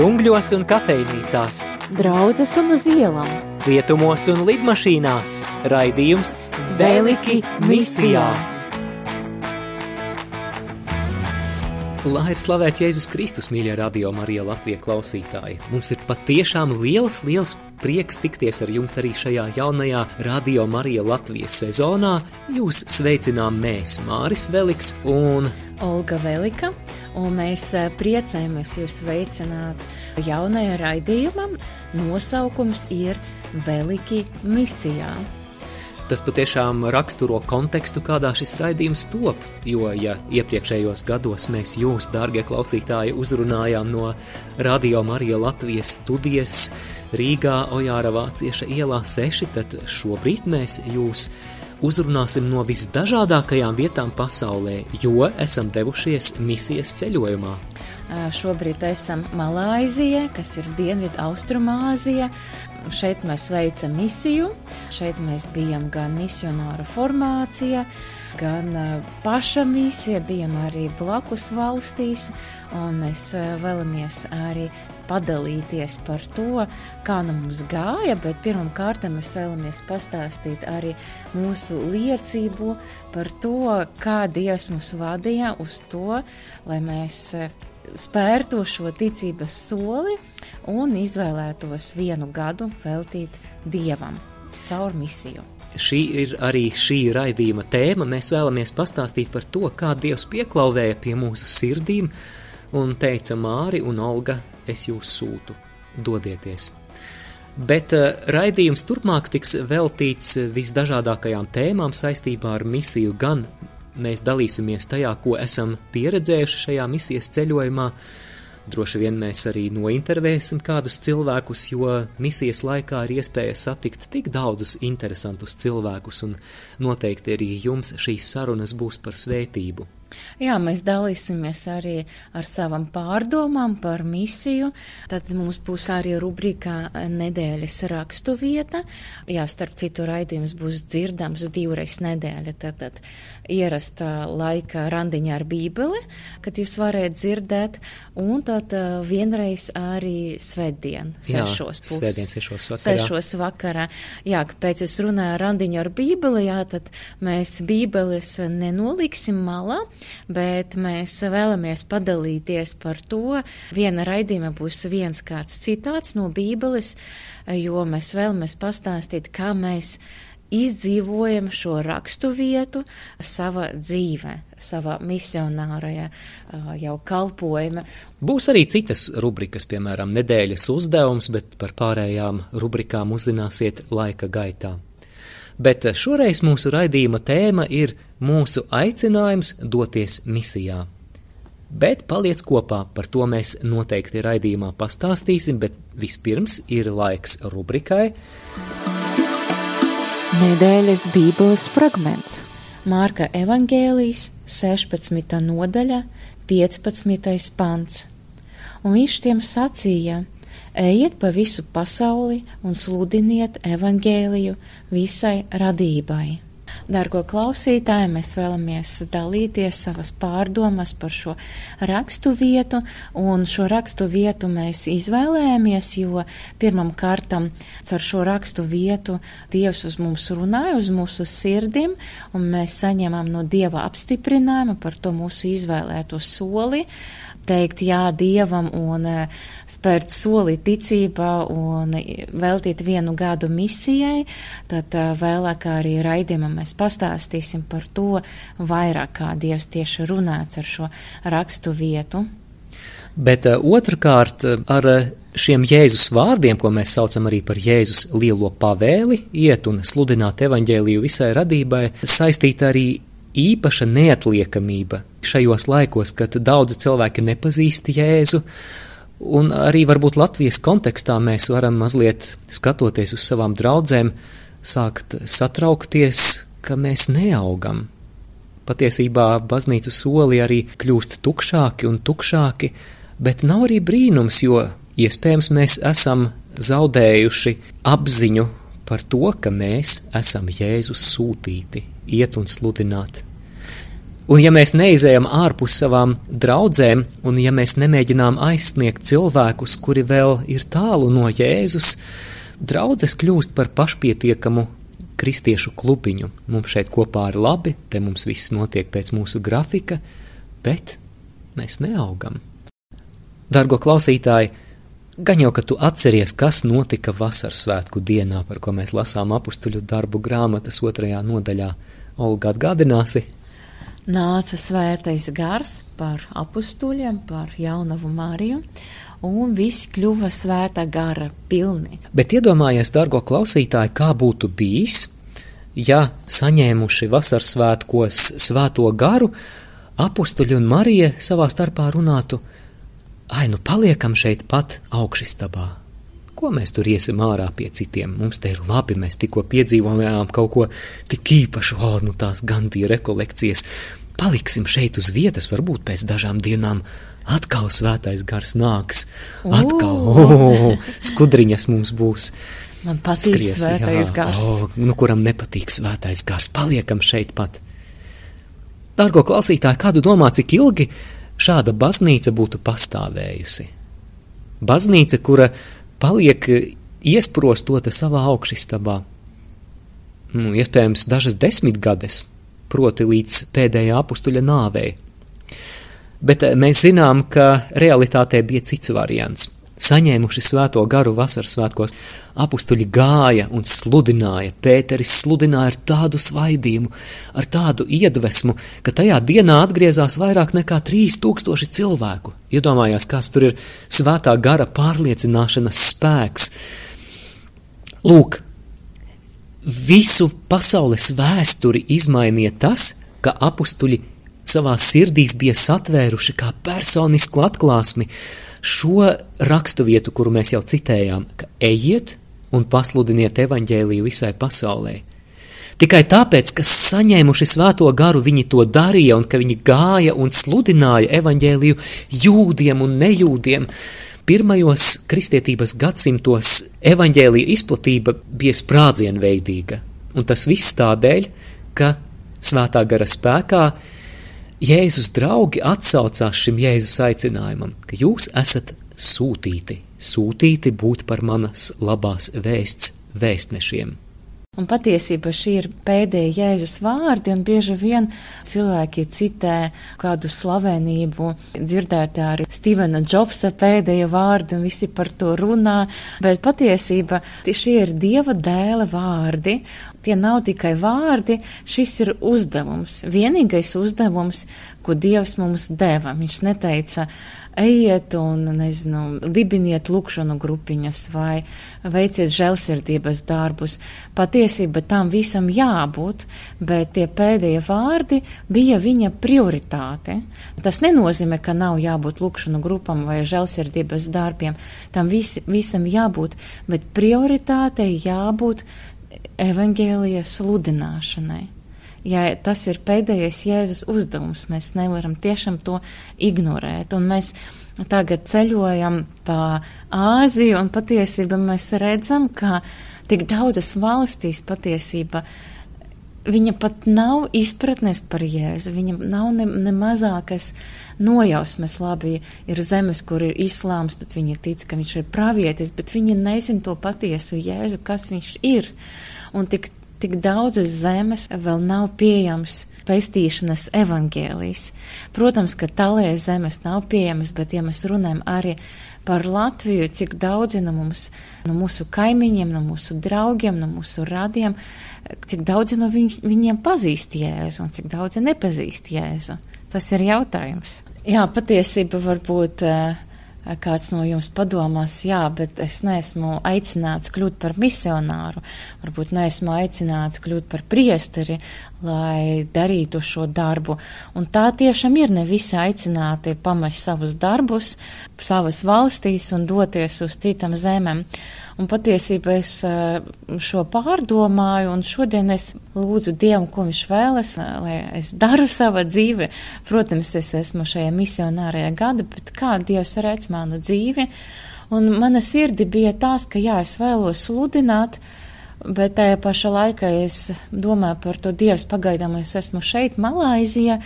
džungļos un kafejnīcās, draudzes un uz ielām, cietumos un lidmašīnās, raidījums Veliki misijā. Lai ir slavēts Jēzus Kristus, mīļie radio Marija Latvija klausītāji. Mums ir patiešām liels, liels prieks tikties ar jums arī šajā jaunajā radio Marija Latvijas sezonā. Jūs sveicinām mēs, Māris Veliks un Olga Velika un mēs eh, priecājamies jūs veicināt jaunajā raidījumam. Nosaukums ir Veliki misijā. Tas patiešām raksturo kontekstu, kādā šis raidījums top, jo, ja iepriekšējos gados mēs jūs, dārgie klausītāji, uzrunājām no Radio Marija Latvijas studijas Rīgā Ojāra Vācieša ielā 6, tad šobrīd mēs jūs uzrunāsim no visdažādākajām vietām pasaulē, jo esam devušies misijas ceļojumā. Šobrīd esam Malaizijā, kas ir Dienvidu Austrumāzija. Šeit mēs veicam misiju, šeit mēs bijām gan misionāra formācija, gan paša misija, bijām arī blakus valstīs, un mēs vēlamies arī padalīties par to, kā nu mums gāja, bet pirmkārt mēs vēlamies pastāstīt arī mūsu liecību par to, kā Dievs mūs vadīja uz to, lai mēs eh, spērtu šo ticības soli un izvēlētos vienu gadu veltīt Dievam caur misiju. Šī ir arī šī raidījuma tēma. Mēs vēlamies pastāstīt par to, kā Dievs pieklauvēja pie mūsu sirdīm un teica Māri un Olga es jūs sūtu, dodieties. Bet uh, raidījums turpmāk tiks veltīts visdažādākajām tēmām saistībā ar misiju. Gan mēs dalīsimies tajā, ko esam pieredzējuši šajā misijas ceļojumā, droši vien mēs arī nointervēsim kādus cilvēkus, jo misijas laikā ir iespēja satikt tik daudzus interesantus cilvēkus, un noteikti arī jums šīs sarunas būs par svētību. Jā, mēs dalīsimies arī ar savām pārdomām par misiju. Tad mums būs arī rubrika nedēļas rakstu vieta. Jā, starp citu raidījums būs dzirdams divreiz nedēļa. Tad, tad ierasta laika randiņā ar bībeli, kad jūs varētu dzirdēt, un tad uh, vienreiz arī svētdien, sešos pusē. Svētdien, sešos vakarā. Sešos vakarā. Jā, pēc es runāju randiņu ar bībeli, jā, tad mēs bībeles nenoliksim malā, bet mēs vēlamies padalīties par to. Viena raidījuma būs viens kāds citāts no bībeles, jo mēs vēlamies pastāstīt, kā mēs izdzīvojam šo rakstu vietu savā dzīvē, savā misionārajā jau kalpojumā. Būs arī citas rubrikas, piemēram, nedēļas uzdevums, bet par pārējām rubrikām uzzināsiet laika gaitā. Bet šoreiz mūsu raidījuma tēma ir mūsu aicinājums doties misijā. Bet paliec kopā, par to mēs noteikti raidījumā pastāstīsim, bet vispirms ir laiks rubrikai. Nedēļas Bībeles fragments Mārka Evangēlijas 16. nodaļa, 15. pants. Un viņš tiem sacīja: Ejiet pa visu pasauli un sludiniet evangēliju visai radībai. Dargo klausītāji, mēs vēlamies dalīties savas pārdomas par šo rakstu vietu, un šo rakstu vietu mēs izvēlējāmies, jo pirmam kārtam caur šo rakstu vietu Dievs uz mums runāja, uz mūsu sirdim, un mēs saņemam no Dieva apstiprinājumu par to mūsu izvēlēto soli teikt jā Dievam un eh, spērt soli ticībā un veltīt vienu gadu misijai, tad eh, vēlāk arī raidījumā mēs pastāstīsim par to vairāk, kā Dievs tieši runāts ar šo rakstu vietu. Bet uh, otrkārt, ar šiem Jēzus vārdiem, ko mēs saucam arī par Jēzus lielo pavēli, iet un sludināt evaņģēliju visai radībai, saistīta arī īpaša neatliekamība šajos laikos, kad daudzi cilvēki nepazīst Jēzu. Un arī varbūt Latvijas kontekstā mēs varam mazliet skatoties uz savām draudzēm, sākt satraukties, ka mēs neaugam. Patiesībā baznīcu soli arī kļūst tukšāki un tukšāki, bet nav arī brīnums, jo iespējams mēs esam zaudējuši apziņu par to, ka mēs esam Jēzus sūtīti, iet un sludināt. Un ja mēs neizējam ārpus savām draudzēm, un ja mēs nemēģinām aizsniegt cilvēkus, kuri vēl ir tālu no Jēzus, draudzes kļūst par pašpietiekamu kristiešu klubiņu. Mums šeit kopā ir labi, te mums viss notiek pēc mūsu grafika, bet mēs neaugam. Dargo klausītāji, gan jau, ka tu atceries, kas notika vasaras svētku dienā, par ko mēs lasām apstuļu darbu grāmatas otrajā nodaļā. Olga atgādināsi, nāca svētais gars par apstuļiem, par jaunavu Mariju, un visi kļuva svētā gara pilni. Bet iedomājies, dargo klausītāji, kā būtu bijis, ja saņēmuši vasaras svētkos svēto garu, apstuļi un Marija savā starpā runātu: Ai, nu paliekam šeit pat augšstabā. Ko mēs tur iesim ārā pie citiem? Mums te ir labi, mēs tikko piedzīvojām kaut ko tik īpašu, o, nu tās gan bija rekolekcijas. Paliksim šeit uz vietas, varbūt pēc dažām dienām atkal svētais gars nāks. Atkal, oh, skudriņas mums būs. Man patīk Skries, svētais jā, gars. O, nu, kuram nepatīk svētais gars, paliekam šeit pat. Dārgo klausītāji, kādu domā, cik ilgi šāda baznīca būtu pastāvējusi? Baznīca, kura paliek iesprostota savā augšstabā. Nu, iespējams, dažas desmitgades, proti līdz pēdējā apstuļa nāvei. Bet eh, mēs zinām, ka realitātē bija cits variants saņēmuši svēto garu vasaras svētkos, apstuļi gāja un sludināja. Pēteris sludināja ar tādu svaidījumu, ar tādu iedvesmu, ka tajā dienā atgriezās vairāk nekā 3000 cilvēku. Iedomājās, kas tur ir svētā gara pārliecināšanas spēks. Lūk, visu pasaules vēsturi izmainīja tas, ka apstuļi savā sirdīs bija satvēruši kā personisku atklāsmi šo raksturvietu, kuru mēs jau citējām, ka ejiet un pasludiniet evaņģēliju visai pasaulē. Tikai tāpēc, ka saņēmuši svēto garu, viņi to darīja un ka viņi gāja un sludināja evaņģēliju jūdiem un nejūdiem. Pirmajos kristietības gadsimtos evaņģēlija izplatība bija sprādzienveidīga, un tas viss tādēļ, ka svētā gara spēkā Jēzus draugi atsaucās šim Jēzus aicinājumam, ka jūs esat sūtīti, sūtīti būt par manas labās vēsts vēstnešiem. Un patiesībā šī ir pēdējā Jēzus vārdi, un bieži vien cilvēki citē kādu slavenību, dzirdēt arī Stevena Jobsa pēdējie vārdi, un visi par to runā, bet patiesībā šie ir Dieva dēla vārdi. Tie nav tikai vārdi, šis ir uzdevums, vienīgais uzdevums, ko Dievs mums deva. Viņš neteica, ejiet un, nezinu, dibiniet lūkšanu grupiņas vai veiciet žēlsirdības darbus. Patiesība tam visam jābūt, bet tie pēdējie vārdi bija viņa prioritāte. Tas nenozīmē, ka nav jābūt lūkšanu grupam vai žēlsirdības darbiem. Tam vis, visam jābūt, bet prioritātei jābūt evaņģēlijas sludināšanai ja tas ir pēdējais Jēzus uzdevums, mēs nevaram tiešām to ignorēt. Un mēs tagad ceļojam pa Āziju, un patiesībā mēs redzam, ka tik daudzas valstīs patiesībā viņa pat nav izpratnes par Jēzu, viņam nav ne, ne mazākas nojausmes. Labi, ir zemes, kur ir islāms, tad viņi tic, ka viņš ir pravietis, bet viņi nezin to patiesu Jēzu, kas viņš ir. Un tik tik daudzas zemes vēl nav pieejams pestīšanas evaņģēlijs. Protams, ka tālējas zemes nav pieejamas, bet ja mēs runājam arī par Latviju, cik daudzi no mums, no mūsu kaimiņiem, no mūsu draugiem, no mūsu radiem, cik daudzi no viņ, viņiem pazīst Jēzu un cik daudzi nepazīst Jēzu. Tas ir jautājums. Jā, patiesība varbūt uh, kāds no jums padomās, jā, bet es neesmu aicināts kļūt par misionāru, varbūt neesmu aicināts kļūt par priesteri, lai darītu šo darbu. Un tā tiešām ir ne visi aicināti pamest savus darbus, savas valstīs un doties uz citam zemēm. Un patiesībā es eh, šo pārdomāju, un šodien es lūdzu Dievu, ko Viņš vēlas, lai es daru savu dzīvi. Protams, es esmu šajā misionārajā gada, bet kā Dievs redz manu dzīvi. Un mana sirdi bija tās, ka jā, es vēlos sludināt Bet tajā pašā laikā es domāju par to Dievs pagaidām es esmu šeit, Malaizijā,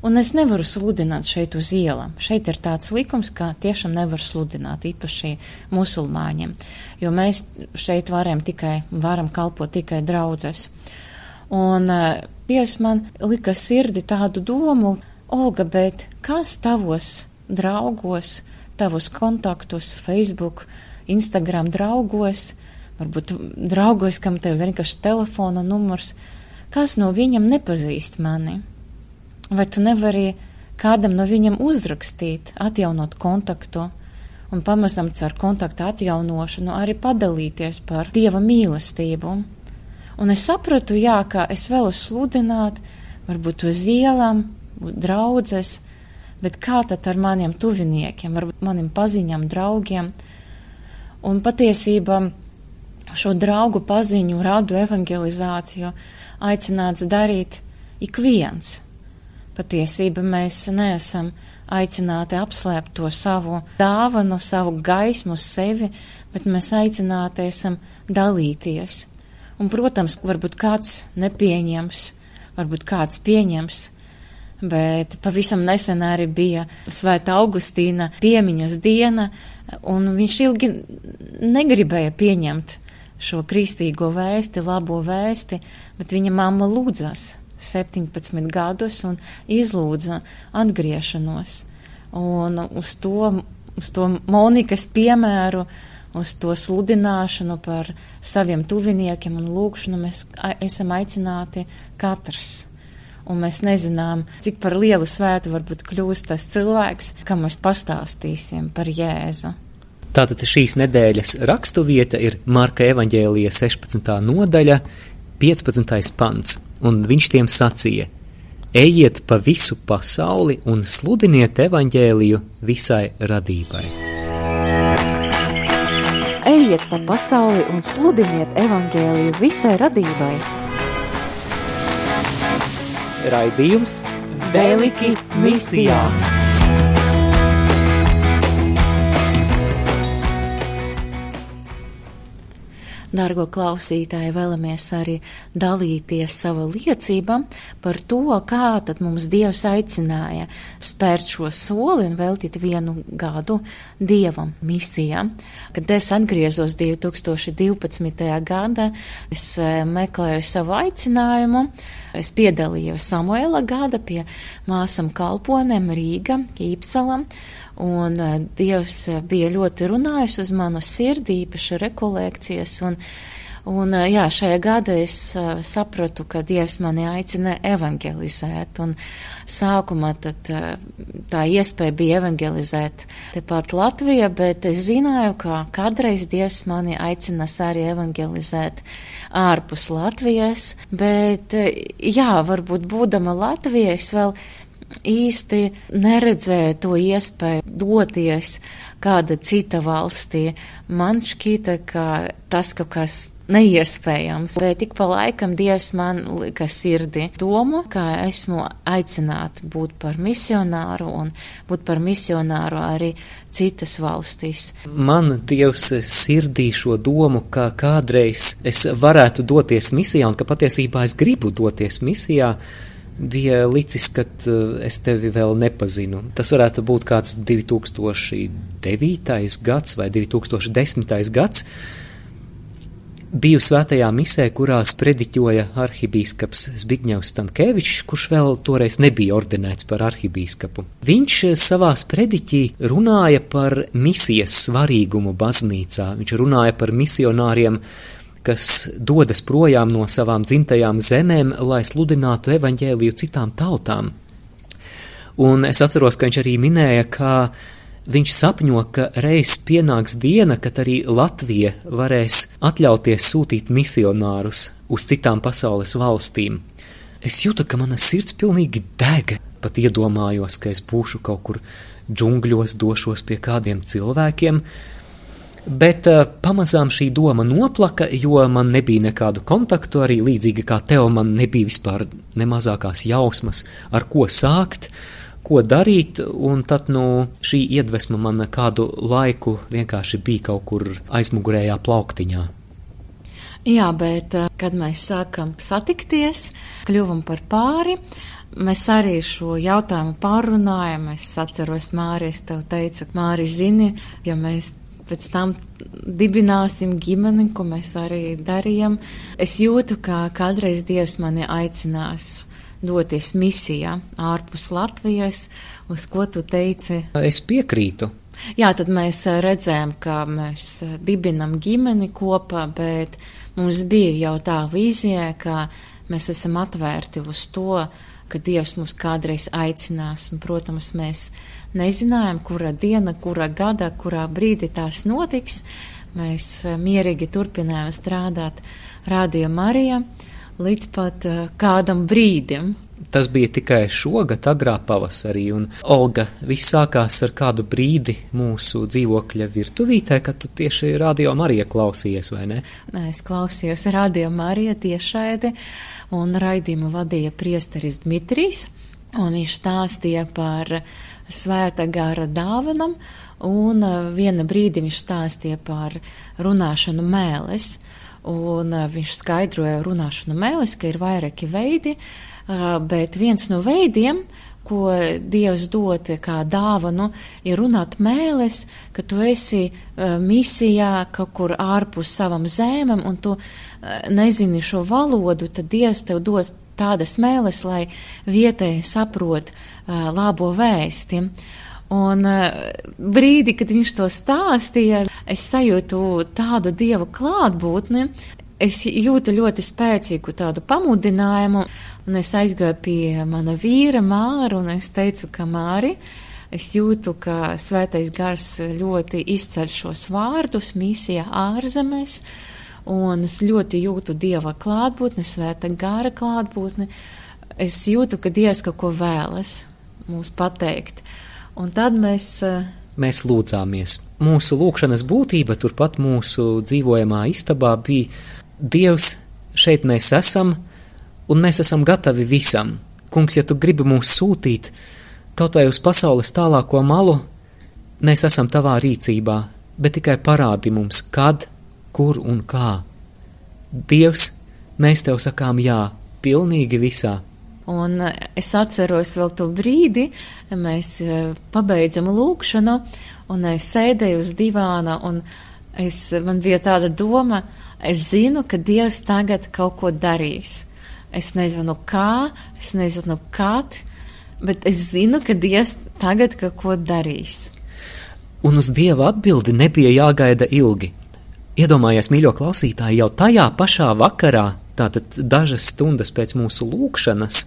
un es nevaru sludināt šeit uz ielām. Šeit ir tāds likums, ka tiešām nevar sludināt, īpaši musulmāņiem, jo mēs šeit varam tikai, varam kalpot tikai draudzes. Un uh, Dievs man lika sirdi tādu domu, Olga, bet kas tavos draugos, tavos kontaktus, Facebook, Instagram draugos, varbūt draugos, kam tev vienkārši telefona numurs, kas no viņam nepazīst mani? Vai tu nevari kādam no viņam uzrakstīt, atjaunot kontaktu un pamazam caur kontaktu atjaunošanu arī padalīties par Dieva mīlestību? Un es sapratu, jā, ka es vēlos sludināt, varbūt uz ielām, draudzes, bet kā tad ar maniem tuviniekiem, varbūt maniem paziņām, draugiem? Un patiesībā šo draugu paziņu, radu evangelizāciju aicināts darīt ik viens. Patiesība mēs neesam aicināti apslēpt to savu dāvanu, savu gaismu sevi, bet mēs aicināti esam dalīties. Un, protams, varbūt kāds nepieņems, varbūt kāds pieņems, bet pavisam nesen arī bija Svēta Augustīna piemiņas diena, un viņš ilgi negribēja pieņemt šo kristīgo vēsti, labo vēsti, bet viņa mamma lūdzas 17 gadus un izlūdza atgriešanos. Un uz to, uz to Monikas piemēru, uz to sludināšanu par saviem tuviniekiem un lūkšanu mēs esam aicināti katrs. Un mēs nezinām, cik par lielu svētu varbūt kļūst tas cilvēks, kam mēs pastāstīsim par Jēzu. Tātad šīs nedēļas raksturvieta ir Marka evaņģēlija 16. nodaļa, 15. pants, un viņš tiem sacīja: Ejiet pa visu pasauli un sludiniet evaņģēliju visai radībai. Ejiet pa pasauli un sludiniet evaņģēliju visai radībai. Raidījums Veliki misijā! Dargo klausītāji, vēlamies arī dalīties sava liecība par to, kā tad mums Dievs aicināja spērt šo soli un veltīt vienu gadu Dievam misijā. Kad es atgriezos 2012. gadā, es eh, meklēju savu aicinājumu. Es piedalījos Samuela gada pie māsam kalponēm Rīga, Īpsalam. Un uh, Dievs uh, bija ļoti runājis uz manu sirdi, īpaši rekolekcijas. Un, un uh, jā, šajā gadā es sapratu, ka Dievs mani aicina evangelizēt. Un sākumā tad, tā iespēja bija evangelizēt tepat Latvijā, bet es zināju, ka kādreiz Dievs mani aicinās arī evangelizēt ārpus Latvijas. Bet jā, varbūt būdama Latvijā, es vēl īsti neredzēju to iespēju doties kāda cita valstī. Man šķita, ka tas kaut kas neiespējams, bet tik pa laikam Dievs man lika sirdi domu, ka esmu aicināta būt par misionāru un būt par misionāru arī citas valstīs. Man Dievs sirdī šo domu, ka kādreiz es varētu doties misijā un ka patiesībā es gribu doties misijā bija licis, ka uh, es tevi vēl nepazinu. Tas varētu būt kāds 2009. gads vai 2010. gads. Biju svētajā misē, kurā sprediķoja arhibīskaps Zbigņevs Stankēvičs, kurš vēl toreiz nebija ordinēts par arhibīskapu. Viņš savā sprediķī runāja par misijas svarīgumu baznīcā. Viņš runāja par misionāriem, uh, kas dodas projām no savām dzimtajām zemēm, lai sludinātu evaņģēliju citām tautām. Un es atceros, ka viņš arī minēja, ka viņš sapņo, ka reiz pienāks diena, kad arī Latvija varēs atļauties sūtīt misionārus uz citām pasaules valstīm. Es jūtu, ka mana sirds pilnīgi deg, pat iedomājos, ka es būšu kaut kur džungļos, došos pie kādiem cilvēkiem, Bet uh, pamazām šī doma noplaka, jo man nebija nekādu kontaktu, arī līdzīgi kā tev, man nebija vispār ne mazākās jausmas, ar ko sākt, ko darīt, un tad nu, šī iedvesma man kādu laiku vienkārši bija kaut kur aizmugurējā plauktiņā. Jā, bet kad mēs sākam satikties, kļuvam par pāri, Mēs arī šo jautājumu pārunājam. Es atceros, Mārijas, tev teicu, Mārija, zini, ja mēs pēc tam dibināsim ģimeni, ko mēs arī darījam. Es jūtu, ka kādreiz Dievs mani aicinās doties misijā ārpus Latvijas, uz ko tu teici? Es piekrītu. Jā, tad mēs redzējām, ka mēs dibinam ģimeni kopā, bet mums bija jau tā vīzija, ka mēs esam atvērti uz to, ka Dievs mūs kādreiz aicinās, un, protams, mēs nezinājām, kura diena, kura gada, kurā brīdī tās notiks. Mēs eh, mierīgi turpinājām strādāt Rādio Marijā līdz pat uh, kādam brīdim. Tas bija tikai šogad, agrā pavasarī, un Olga, viss sākās ar kādu brīdi mūsu dzīvokļa virtuvītē, kad tu tieši Radio Marija klausījies, vai ne? Es klausījos Radio Marija tiešraidi, un raidījumu vadīja priesteris Dmitrijs, un viņš stāstīja par svēta gara dāvanam, un uh, viena brīdi viņš stāstīja par runāšanu mēles, un uh, viņš skaidroja runāšanu mēles, ka ir vairāki veidi, uh, bet viens no veidiem, ko Dievs dod kā dāvanu, ir runāt mēles, ka tu esi misijā kaut kur ārpus savam zēmam un tu nezini šo valodu, tad Dievs tev dod tādas mēles, lai vietēji saprot uh, labo vēsti. Un brīdi, kad viņš to stāstīja, es sajūtu tādu dievu klātbūtni, es jūtu ļoti spēcīgu tādu pamudinājumu, un es aizgāju pie mana vīra Māra, un es teicu, ka Māri, es jūtu, ka svētais gars ļoti izceļ šos vārdus misijā ārzemēs, un es ļoti jūtu Dieva klātbūtni, svēta gara klātbūtni. Es jūtu, ka Dievs kaut ko vēlas mums pateikt. Un tad mēs mēs lūdzāmies. Mūsu lūkšanas būtība turpat mūsu dzīvojamā istabā bija Dievs, šeit mēs esam, un mēs esam gatavi visam. Kungs, ja tu gribi mūs sūtīt kaut vai uz pasaules tālāko malu, mēs esam tavā rīcībā, bet tikai parādi mums, kad, kur un kā. Dievs, mēs tev sakām jā, pilnīgi visā. Un es atceros vēl to brīdi, mēs eh, pabeidzam lūkšanu, un es sēdēju uz divāna, un es, man bija tāda doma, Es zinu, ka Dievs tagad kaut ko darīs. Es nezinu, kā, es nezinu, kad, bet es zinu, ka Dievs tagad kaut ko darīs. Un uz Dieva atbildi nebija jāgaida ilgi. Iedomājies, mīļo klausītāji, jau tajā pašā vakarā, tātad dažas stundas pēc mūsu lūkšanas,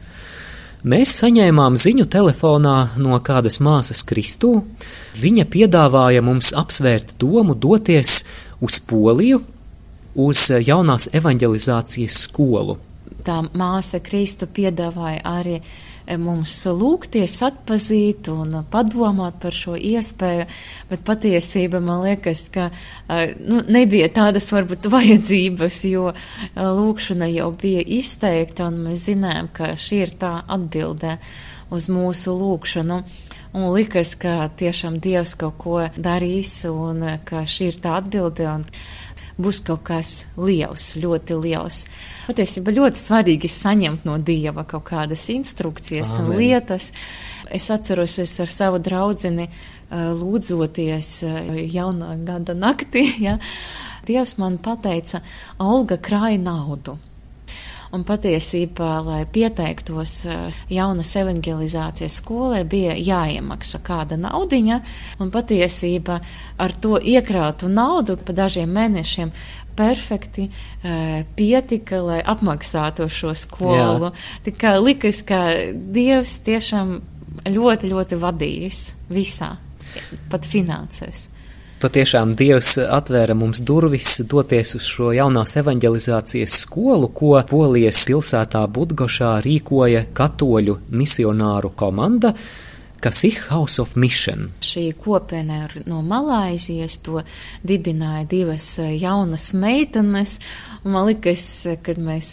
mēs saņēmām ziņu telefonā no kādas māsas Kristū. Viņa piedāvāja mums apsvērt domu doties uz Poliju, uz jaunās evanģelizācijas skolu. Tā māsa Kristu piedāvāja arī eh, mums lūgties, atpazīt un padomāt par šo iespēju, bet patiesība man liekas, ka nu, nebija tādas varbūt vajadzības, jo lūkšana jau bija izteikta un mēs zinājām, ka šī ir tā atbildē uz mūsu lūkšanu. Un likas, ka tiešām Dievs kaut ko darīs un ka šī ir tā atbilde. Un, būs kaut kas liels, ļoti liels. Patiesībā ļoti svarīgi saņemt no Dieva kaut kādas instrukcijas Amen. un lietas. Es atceros, es ar savu draudzeni lūdzoties jaunā gada naktī, ja, Dievs man pateica, Olga krāja naudu. Un patiesībā, lai pieteiktos eh, jaunas evangelizācijas skolē, bija jāiemaksā kāda naudiņa, un patiesībā ar to iekrātu naudu pa dažiem mēnešiem perfekti uh, pietika, lai apmaksātu šo skolu. Kā likas, ka Dievs tiešām ļoti, ļoti vadījis visā, pat finansēs. Patiešām Dievs atvēra mums durvis doties uz šo jaunās evanģelizācijas skolu, ko Polijas pilsētā Budgošā rīkoja katoļu misionāru komanda, kas ir House of Mission. Šī kopiena no Malaizijas to dibināja divas jaunas meitenes, man likas, kad mēs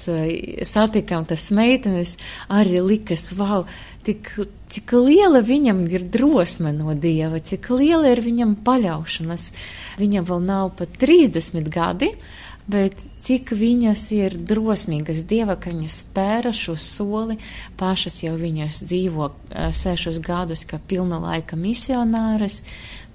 satikām tas meitenes, arī likas, wow, tik cik liela viņam ir drosme no dieva, cik liela ir viņam paļaušanas. Viņam vēl nav pat 30 gadi. Bet cik viņas ir drosmīgas Dieva, ka viņas spēra šo soli, pašas jau viņas dzīvo uh, sešus gadus kā pilna laika misionāras,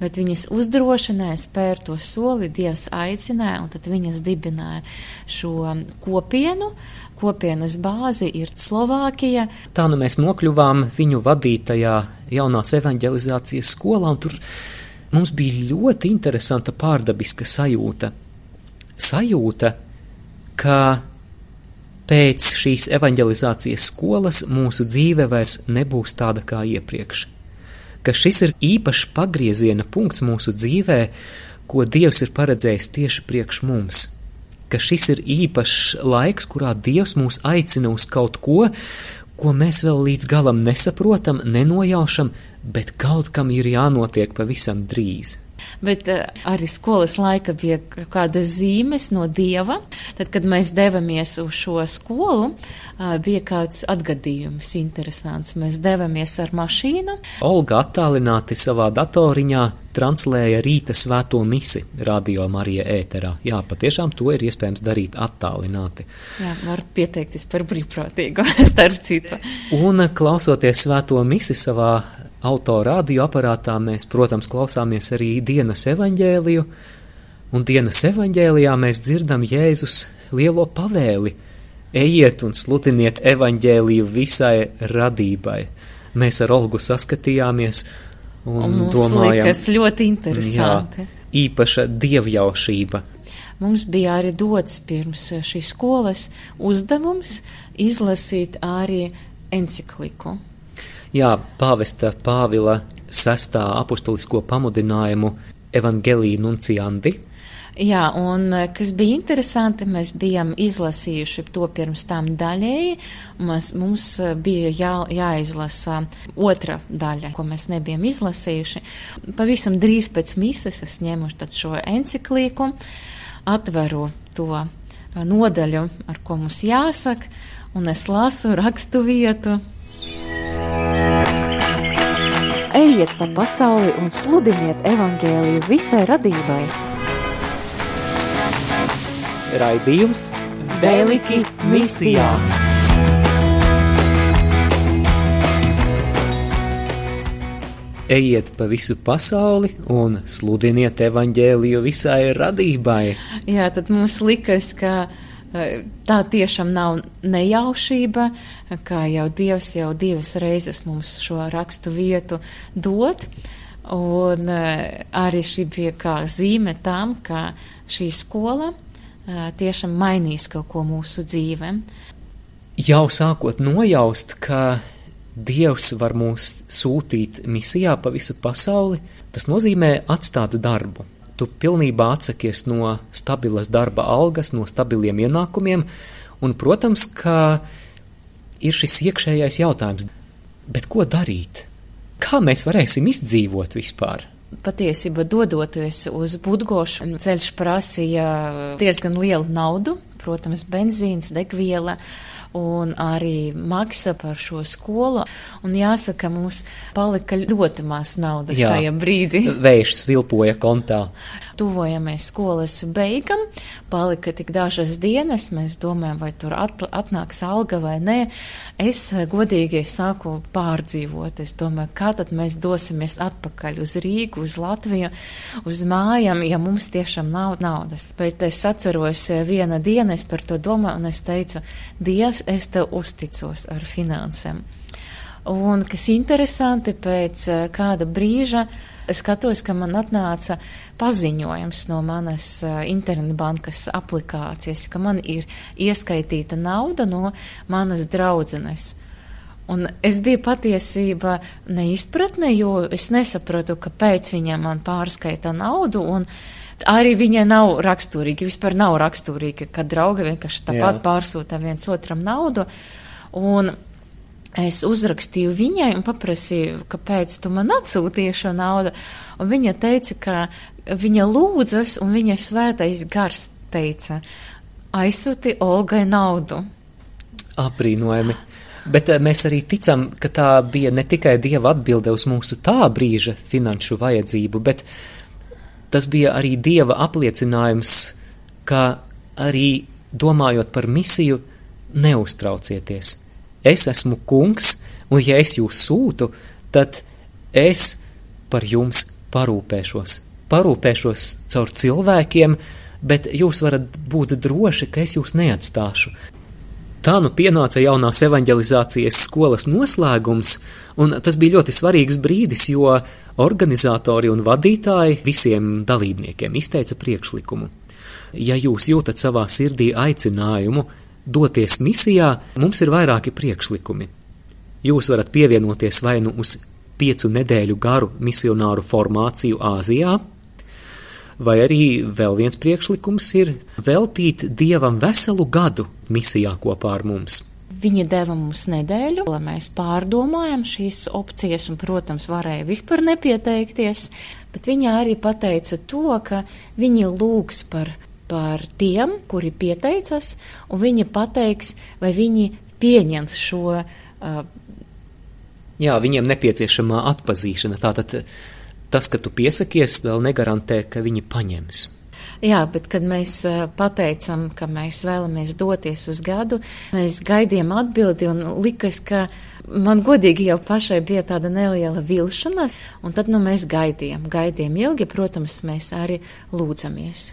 bet viņas uzdrošināja spērt to soli, Dievs aicināja, un tad viņas dibināja šo kopienu, kopienas bāzi ir Slovākija. Tā nu mēs nokļuvām viņu vadītajā jaunās evanģelizācijas skolā, un tur mums bija ļoti interesanta pārdabiska sajūta. Sajūta, ka pēc šīs evanģelizācijas skolas mūsu dzīve vairs nebūs tāda kā iepriekš. Ka šis ir īpašs pagrieziena punkts mūsu dzīvē, ko Dievs ir paredzējis tieši priekš mums ka šis ir īpašs laiks, kurā Dievs mūs aicina uz kaut ko, ko mēs vēl līdz galam nesaprotam, nenojaušam, bet kaut kam ir jānotiek pavisam drīz. Bet uh, arī skolas laika bija kādas zīmes no dieva. Tad, kad mēs devāmies uz šo skolu, uh, bija kāds atgadījums interesants. Mēs devāmies ar mašīnu. Olga attālināti savā datoriņā translēja rīta svēto misi radio Marija ēterā. Jā, patiešām to ir iespējams darīt attālināti. Jā, var pieteikties par brīvprātīgo, starp citu. Un klausoties svēto misi savā autoradioaparātā, mēs, protams, klausāmies arī dienas evaņģēliju, un dienas evaņģēlijā mēs dzirdam Jēzus lielo pavēli – ejiet un sludiniet evaņģēliju visai radībai. Mēs ar Olgu saskatījāmies – Un, un mums domājam, liekas ļoti interesanti. Jā, īpaša dievjaušība. Mums bija arī dots pirms šīs skolas uzdevums izlasīt arī encikliku. Jā, pāvesta Pāvila sestā apustulisko pamudinājumu Evangeliju Nunciandi Jā, un eh, kas bija interesanti, mēs bijām izlasījuši to pirms tam daļēji. Mēs, mums eh, bija jā, jāizlasa otra daļa, ko mēs nebijām izlasījuši. Pavisam drīz pēc mises es ņēmu šo enciklīku, atveru to eh, nodaļu, ar ko mums jāsaka, un es lasu rakstu vietu. Ejiet pa pasauli un sludiniet evaņģēliju visai radībai Raidījums Veliki misijā! Ejiet pa visu pasauli un sludiniet evaņģēliju visai radībai. Jā, tad mums likas, ka e, tā tiešām nav nejaušība, kā jau Dievs jau divas reizes mums šo rakstu vietu dod. Un arī šī bija kā zīme tam, ka šī skola tiešām mainīs kaut ko mūsu dzīvē. Jau sākot nojaust, ka Dievs var mūs sūtīt misijā pa visu pasauli, tas nozīmē atstāt darbu. Tu pilnībā atsakies no stabilas darba algas, no stabiliem ienākumiem, un, protams, ka ir šis iekšējais jautājums, bet ko darīt? Kā mēs varēsim izdzīvot vispār? Patiesībā dodoties uz Budgošu, ceļš prasīja diezgan lielu naudu, protams, benzīns, degviela un arī maksa par šo skolu. Un jāsaka, mums palika ļoti maz naudas Jā, tajā brīdī. Vējš svilpoja kontā tuvojamies skolas beigam, palika tik dažas dienas, mēs domājam, vai tur atnāks alga vai nē. Es eh, godīgi sāku pārdzīvot. Es domāju, kā tad mēs dosimies atpakaļ uz Rīgu, uz Latviju, uz mājām, ja mums tiešām nav naudas. Bet es atceros eh, viena diena, es par to domāju, un es teicu, Dievs, es tev uzticos ar finansēm. Un kas interesanti, pēc eh, kāda brīža es skatos, ka man atnāca paziņojums no manas uh, internetbankas aplikācijas, ka man ir ieskaitīta nauda no manas draudzenes. Un es biju patiesībā neizpratne, jo es nesapratu, kāpēc viņa man pārskaita naudu. Arī viņai nav raksturīgi, vispār nav raksturīgi, ka draugi vienkārši tāpat Jā. pārsūta viens otram naudu. Un es uzrakstīju viņai un paprasīju, kāpēc tu man atsūtīji šo naudu. Un viņa teica, ka viņa lūdzas, un viņa svētais gars teica, aizsūti Olgai naudu. Aprīnojami. Bet eh, mēs arī ticam, ka tā bija ne tikai Dieva atbilde uz mūsu tā brīža finanšu vajadzību, bet tas bija arī Dieva apliecinājums, ka arī domājot par misiju, neuztraucieties. Es esmu kungs, un ja es jūs sūtu, tad es par jums parūpēšos. Parūpēšos caur cilvēkiem, bet jūs varat būt droši, ka es jūs neatstāšu. Tā nu pienāca jaunās evanģelizācijas skolas noslēgums, un tas bija ļoti svarīgs brīdis, jo organizatori un vadītāji visiem dalībniekiem izteica priekšlikumu. Ja jūs jūtat savā sirdī aicinājumu doties misijā, mums ir vairāki priekšlikumi. Jūs varat pievienoties vai nu uz piecu nedēļu garu misionāru formāciju Āzijā, vai arī vēl viens priekšlikums ir veltīt Dievam veselu gadu misijā kopā ar mums. Viņa deva mums nedēļu, lai mēs pārdomājam šīs opcijas, un, protams, varēja vispār nepieteikties, bet viņa arī pateica to, ka viņa lūgs par, par tiem, kuri pieteicas, un viņa pateiks, vai viņi pieņems šo uh, Jā, viņiem nepieciešamā atpazīšana. Tātad tas, ka tu piesakies, vēl negarantē, ka viņi paņems. Jā, bet kad mēs pateicam, ka mēs vēlamies doties uz gadu, mēs gaidījām atbildi un likas, ka man godīgi jau pašai bija tāda neliela vilšanās, un tad nu mēs gaidījām, gaidījām ilgi, protams, mēs arī lūdzamies.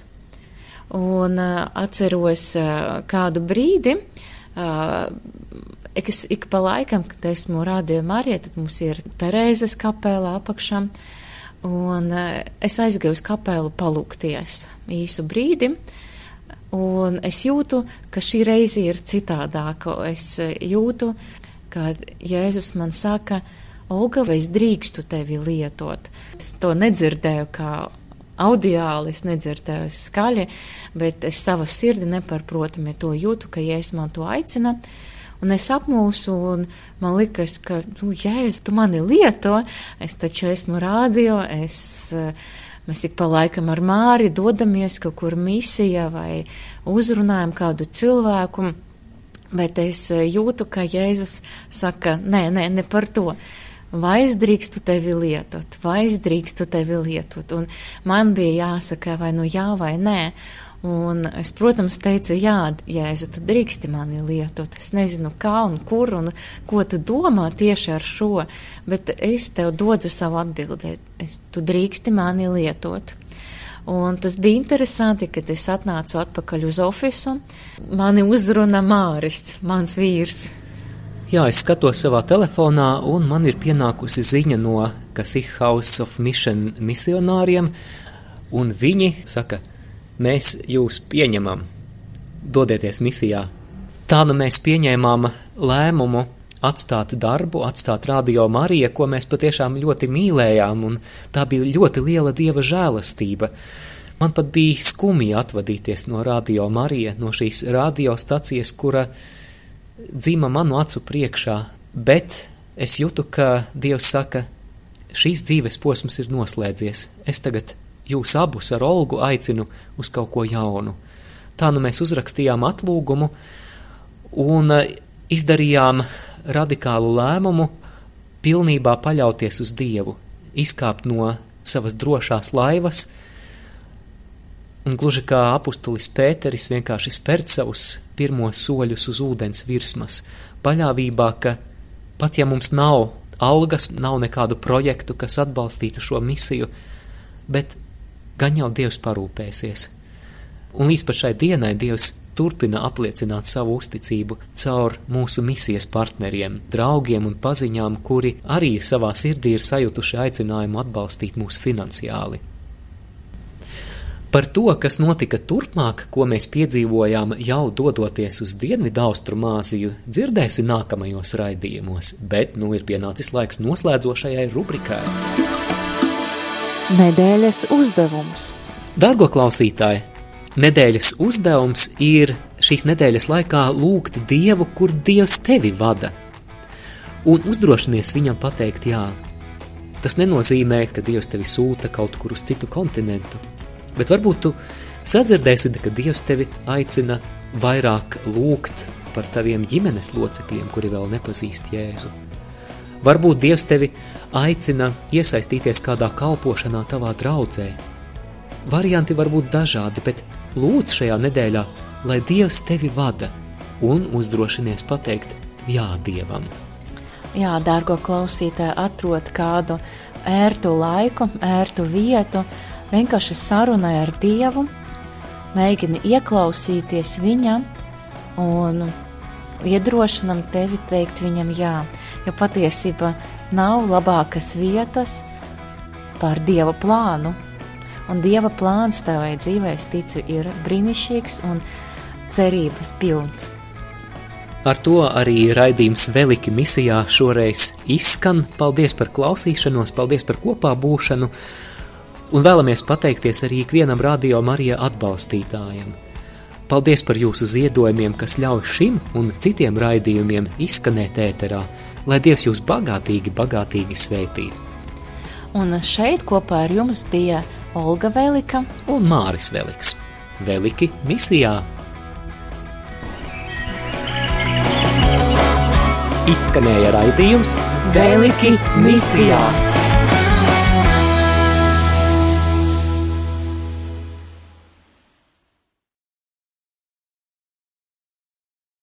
Un atceros kādu brīdi, Es ik pa laikam, kad esmu rādījuma arī, tad mums ir Terēzes kapela apakšā. Un eh, es aizgāju uz kapelu palūkties īsu brīdi, un es jūtu, ka šī reize ir citādāka. Es eh, jūtu, ka Jēzus man saka, Olga, vai es drīkstu tevi lietot? Es to nedzirdēju kā audiāli, es nedzirdēju skaļi, bet es savā sirdī neparprotami to jūtu, ka Jēzus man to aicina. Un es apmūsu, un man liekas, ka, nu, jēzus, tu mani lieto, es taču esmu rādio, es, eh, mēs ik pa laikam ar Māri dodamies kaut kur misijā vai uzrunājam kādu cilvēku, bet es eh, jūtu, ka Jēzus saka, nē, nē, ne par to vai es drīkstu tevi lietot, vai es drīkstu tevi lietot. Un man bija jāsaka, vai nu jā, vai nē. Un es, protams, teicu, jā, Jēzu, tu drīksti mani lietot. Es nezinu, kā un kur un ko tu domā tieši ar šo, bet es tev dodu savu atbildē. Es, tu drīksti mani lietot. Un tas bija interesanti, kad es atnācu atpakaļ uz ofisu. Mani uzruna Māris, mans vīrs. Jā, es skatos savā telefonā, un man ir pienākusi ziņa no Kasih House of Mission misionāriem, un viņi saka, ka mēs jūs pieņemam, dodieties misijā. Tā nu mēs pieņēmām lēmumu atstāt darbu, atstāt radio Mariju, ko mēs patiešām ļoti mīlējām, un tā bija ļoti liela dieva žēlastība. Man pat bija skumji atvadīties no radio Marija, no šīs radiostacijas, kura dzima manu acu priekšā, bet es jūtu, ka Dievs saka, šīs dzīves posms ir noslēdzies, es tagad jūs abus ar Olgu aicinu uz kaut ko jaunu. Tā nu mēs uzrakstījām atlūgumu un eh, izdarījām radikālu lēmumu pilnībā paļauties uz Dievu, izkāpt no savas drošās laivas, un gluži kā apustulis Pēteris vienkārši spērt savus pirmos soļus uz ūdens virsmas, paļāvībā, ka pat ja mums nav algas, nav nekādu projektu, kas atbalstītu šo misiju, bet gan jau Dievs parūpēsies. Un līdz pat šai dienai Dievs turpina apliecināt savu uzticību caur mūsu misijas partneriem, draugiem un paziņām, kuri arī savā sirdī ir sajutuši aicinājumu atbalstīt mūs finansiāli. Par to, kas notika turpmāk, ko mēs piedzīvojām jau dodoties uz Dienvidu Austrumāziju, dzirdēsim nākamajos raidījumos, bet nu ir pienācis laiks noslēdzošajai rubrikai. Nedēļas uzdevums. Dargo klausītāji, nedēļas uzdevums ir šīs nedēļas laikā lūgt Dievu, kur Dievs tevi vada, un uzdrošinies viņam pateikt jā. Tas nenozīmē, ka Dievs tevi sūta kaut kur uz citu kontinentu, bet varbūt tu sadzirdēsi, ka Dievs tevi aicina vairāk lūgt par taviem ģimenes locekļiem, kuri vēl nepazīst Jēzu. Varbūt Dievs tevi aicina iesaistīties kādā kalpošanā tavā draudzē. Varianti var būt dažādi, bet lūdz šajā nedēļā lai Dievs tevi vada un uzdrošinies pateikt jā Dievam. Jā, dārgo klausītāji, atrod kādu ērtu laiku, ērtu vietu, vienkārši sarunai ar Dievu, mēģini ieklausīties Viņa un iedrošinam tevi teikt Viņam jā, jo patiesībā nav labākas vietas par Dieva plānu, un Dieva plāns tavai dzīvē, es ticu, ir brīnišķīgs un cerības pilns. Ar to arī raidījums Veliki misijā šoreiz izskan. Paldies par klausīšanos, paldies par kopā būšanu, un vēlamies pateikties arī ikvienam radio Marija atbalstītājam. Paldies par jūsu ziedojumiem, kas ļauj šim un citiem raidījumiem izskanēt ēterā, lai Dievs jūs bagātīgi, bagātīgi sveitī. Un šeit kopā ar jums bija Olga Velika un Māris Veliks. Veliki misijā! Izskanēja raidījums Veliki misijā!